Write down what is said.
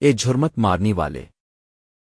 اے جھرمت مارنی والے!